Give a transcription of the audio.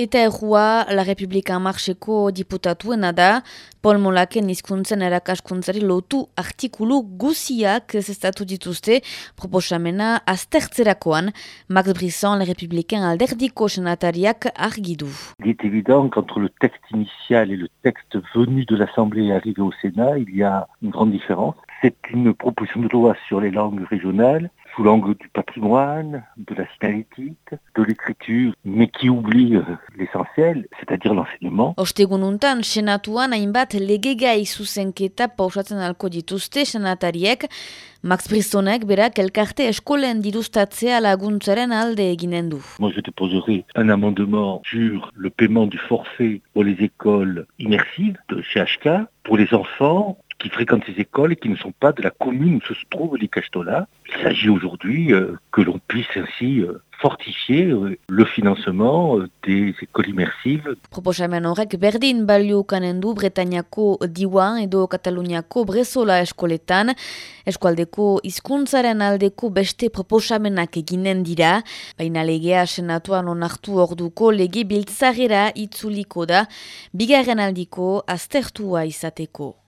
Eta La Republika Marxeko diputatuena da, Paul Molaken izkuntzen erakaskuntzari lotu artikulu guziak zestatu dituzte proposamena aztertzerakoan, Max Brisson, La Republikan alderdiko senatariak argidu. Il est évident qu'entre le texte initial et le texte venu de l'Assemblée arrivé au Sénat, il y a une grande différence. C'est une proposition de loi sur les langues régionales sous l'angle du patrimoine, de la signalétique, de l'écriture, mais qui oublie euh, l'essentiel, c'est-à-dire l'enseignement. Ostegun untan, senatuan hainbat legegai zuzenketa pausatzen alko dituzte senatariek, Max berak elkarte eskolen laguntzaren alde eginen du. Moi, je déposerai un amendement sur le paiement du forfait pour les écoles immersives de CHK, pour les enfants qui fréquentent ces écoles et qui ne sont pas de la commune où se trouvent les cachetolas. Il s'agit aujourd'hui euh, que l'on puisse ainsi euh, fortifier euh, le financement euh, des écoles immersives. Proposamen horrek berdin balio kanen du Bretañako diwan edo Kataluniako brezola eskoletan, eskualdeko hizkuntzaren aldeko beste proposamenak eginen dira, baina legea senatuan onartu orduko lege biltzarera itzuliko da, bigarren aldiko aztertua izateko.